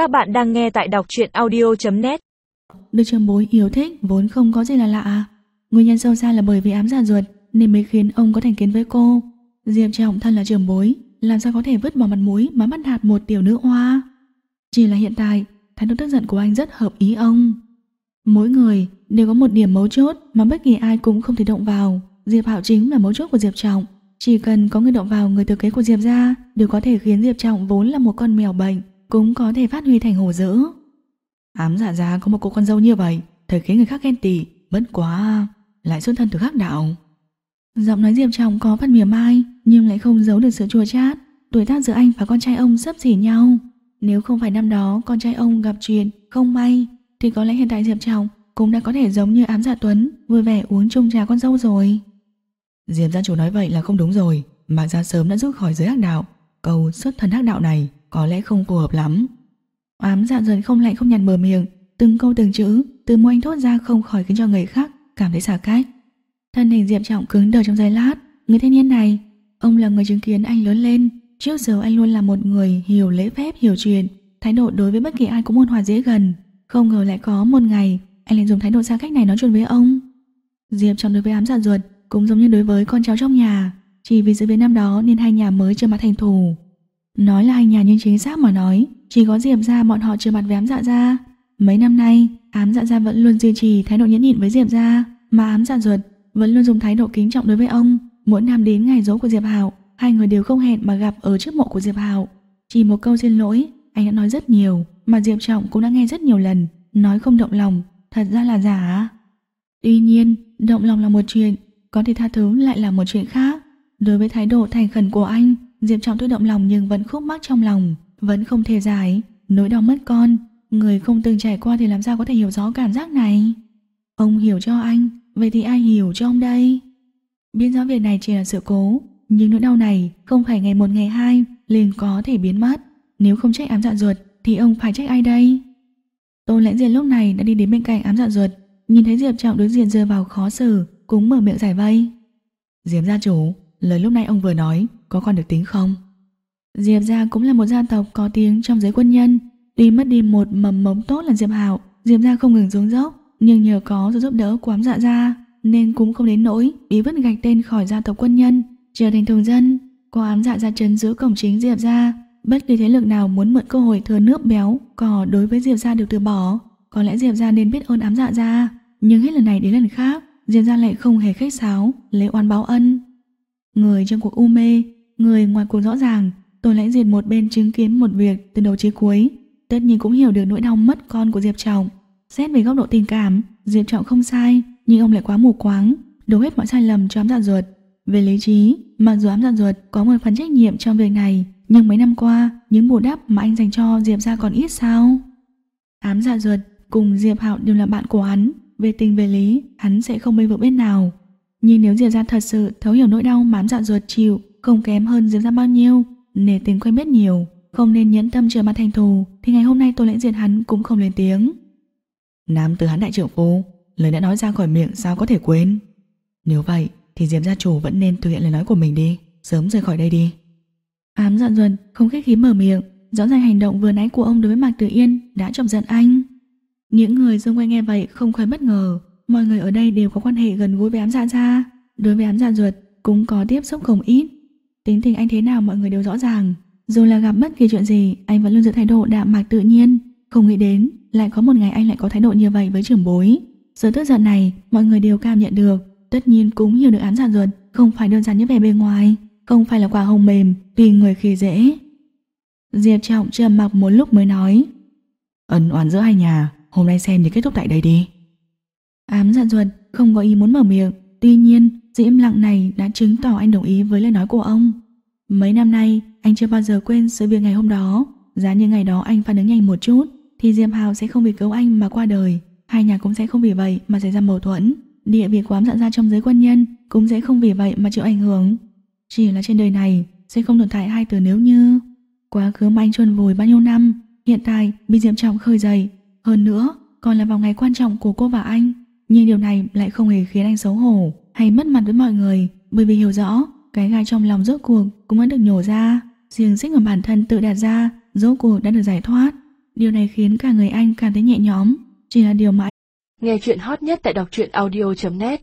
Các bạn đang nghe tại đọc truyện audio.net Được trường bối yêu thích vốn không có gì là lạ. Nguyên nhân sâu xa là bởi vì ám giả ruột nên mới khiến ông có thành kiến với cô. Diệp Trọng thân là trường bối, làm sao có thể vứt bỏ mặt mũi mà bắt hạt một tiểu nữ hoa. Chỉ là hiện tại, thái độ tức giận của anh rất hợp ý ông. Mỗi người đều có một điểm mấu chốt mà bất kỳ ai cũng không thể động vào. Diệp Hạo chính là mấu chốt của Diệp Trọng. Chỉ cần có người động vào người thừa kế của Diệp ra đều có thể khiến Diệp Trọng vốn là một con mèo bệnh cũng có thể phát huy thành hồ dữ. Ám giả ra có một cô con dâu như vậy thật khiến người khác ghen tị, bất quá lại xuất thân từ khác đạo. Giọng nói Diệp Trọng có phần mỉa mai nhưng lại không giấu được sự chua chát. Tuổi tác giữa anh và con trai ông sắp xỉ nhau. Nếu không phải năm đó con trai ông gặp chuyện không may thì có lẽ hiện tại Diệp Trọng cũng đã có thể giống như ám dạ Tuấn vui vẻ uống chung trà con dâu rồi. Diệp gia chủ nói vậy là không đúng rồi, mà ra sớm đã rút khỏi giới ác đạo, câu xuất thân ác đạo này có lẽ không phù hợp lắm. Ám dạ dần không lạnh không nhạt bờ miệng, từng câu từng chữ từ môi anh thốt ra không khỏi khiến cho người khác cảm thấy xa cách. Thân hình Diệp Trọng cứng đờ trong giây lát, người thanh niên này, ông là người chứng kiến anh lớn lên, trước giờ anh luôn là một người hiểu lễ phép, hiểu chuyện, thái độ đối với bất kỳ ai cũng ôn hòa dễ gần, không ngờ lại có một ngày anh lại dùng thái độ xa cách này nói chuyện với ông. Diệp Trọng đối với ám dạ ruột cũng giống như đối với con cháu trong nhà, chỉ vì sự việc năm đó nên hai nhà mới chưa mặt thành thù. Nói là hành nhà nhưng chính xác mà nói, chỉ có Diệp gia bọn họ chưa mặt với ám dạ gia. Mấy năm nay, ám dạ gia vẫn luôn duy trì thái độ nhẫn nhịn với Diệp gia, mà ám dạ ruột vẫn luôn dùng thái độ kính trọng đối với ông. Mỗi năm đến ngày dỗ của Diệp Hạo, hai người đều không hẹn mà gặp ở trước mộ của Diệp Hạo. Chỉ một câu xin lỗi, anh đã nói rất nhiều, mà Diệp Trọng cũng đã nghe rất nhiều lần, nói không động lòng, thật ra là giả. Tuy nhiên, động lòng là một chuyện, có thể tha thứ lại là một chuyện khác. Đối với thái độ thành khẩn của anh, Diệp Trọng tuy động lòng nhưng vẫn khúc mắc trong lòng, vẫn không thể giải, nỗi đau mất con, người không từng trải qua thì làm sao có thể hiểu rõ cảm giác này. Ông hiểu cho anh, vậy thì ai hiểu cho ông đây? Biết rõ việc này chỉ là sự cố, nhưng nỗi đau này không phải ngày một ngày hai liền có thể biến mất. Nếu không trách ám dạ ruột thì ông phải trách ai đây? Tôn lãnh diện lúc này đã đi đến bên cạnh ám dạ ruột, nhìn thấy Diệp Trọng đối diện rơi vào khó xử, cũng mở miệng giải vây. Diệp gia chủ, lời lúc nãy ông vừa nói có còn được tính không? Diệp gia cũng là một gia tộc có tiếng trong giới quân nhân, tuy mất đi một mầm mống tốt là Diệp Hạo, Diệp gia không ngừng xuống dốc, nhưng nhờ có sự giúp đỡ của ám dạ gia nên cũng không đến nỗi bị vứt gạch tên khỏi gia tộc quân nhân, trở thành thường dân. Có ám dạ gia trấn giữ cổng chính Diệp gia, bất kỳ thế lực nào muốn mượn cơ hội thừa nước béo cỏ đối với Diệp gia được từ bỏ. Có lẽ Diệp gia nên biết ơn ám dạ gia, nhưng hết lần này đến lần khác, Diệp gia lại không hề khách sáo, lấy oan báo ân. Người trong cuộc u mê, người ngoài cuộc rõ ràng, tôi lãnh diệt một bên chứng kiến một việc từ đầu chí cuối, tất nhiên cũng hiểu được nỗi đau mất con của Diệp Trọng. Xét về góc độ tình cảm, Diệp Trọng không sai, nhưng ông lại quá mù quáng, đổ hết mọi sai lầm cho ám dạ ruột. Về lý trí, mặc dù ám dạ ruột có một phần trách nhiệm trong việc này, nhưng mấy năm qua, những bù đắp mà anh dành cho Diệp ra còn ít sao? Ám dạ ruột cùng Diệp Hạo đều là bạn của hắn, về tình về lý, hắn sẽ không bênh vực bên nào. Nhưng nếu Diệp ra thật sự thấu hiểu nỗi đau mà ám dạ ruột chịu, không kém hơn Diệp ra bao nhiêu, nể tình quen biết nhiều, không nên nhẫn tâm trở mặt thành thù, thì ngày hôm nay tôi lãnh diệt hắn cũng không lên tiếng. Nam từ hắn đại trưởng phu, lời đã nói ra khỏi miệng sao có thể quên. Nếu vậy, thì Diệp gia chủ vẫn nên thực hiện lời nói của mình đi, sớm rời khỏi đây đi. Ám giận dần, không khách khí mở miệng, rõ ràng hành động vừa nãy của ông đối với Mạc Tử Yên đã chọc giận anh. Những người xung quanh nghe vậy không khỏi bất ngờ, mọi người ở đây đều có quan hệ gần gũi với ám dạ gia, đối với ám dạ ruột cũng có tiếp xúc không ít. Tính tình anh thế nào mọi người đều rõ ràng, dù là gặp bất kỳ chuyện gì, anh vẫn luôn giữ thái độ đạm mạc tự nhiên, không nghĩ đến lại có một ngày anh lại có thái độ như vậy với trưởng bối. Sự tức giận này, mọi người đều cảm nhận được, tất nhiên cũng hiểu được ám dạ ruột không phải đơn giản như vẻ bề ngoài, không phải là quả hồng mềm tùy người khi dễ. Diệp Trọng trầm mặc một lúc mới nói, ẩn oán giữa hai nhà, hôm nay xem thì kết thúc tại đây đi. Ám dạ ruột không có ý muốn mở miệng, tuy nhiên sự im lặng này đã chứng tỏ anh đồng ý với lời nói của ông. Mấy năm nay, anh chưa bao giờ quên sự việc ngày hôm đó, giá như ngày đó anh phản ứng nhanh một chút, thì Diệp Hào sẽ không vì cứu anh mà qua đời, hai nhà cũng sẽ không vì vậy mà xảy ra mâu thuẫn. Địa vị quám dặn ra trong giới quân nhân cũng sẽ không vì vậy mà chịu ảnh hưởng. Chỉ là trên đời này sẽ không tồn tại hai từ nếu như quá khứ mà anh chôn vùi bao nhiêu năm, hiện tại bị Diệp Trọng khơi dậy. Hơn nữa, còn là vào ngày quan trọng của cô và anh. Nhưng điều này lại không hề khiến anh xấu hổ hay mất mặt với mọi người bởi vì hiểu rõ cái gai trong lòng rốt cuộc cũng đã được nhổ ra. Riêng xích mà bản thân tự đặt ra rốt cuộc đã được giải thoát. Điều này khiến cả người anh cảm thấy nhẹ nhõm, chỉ là điều mà Nghe chuyện hot nhất tại đọc truyện audio.net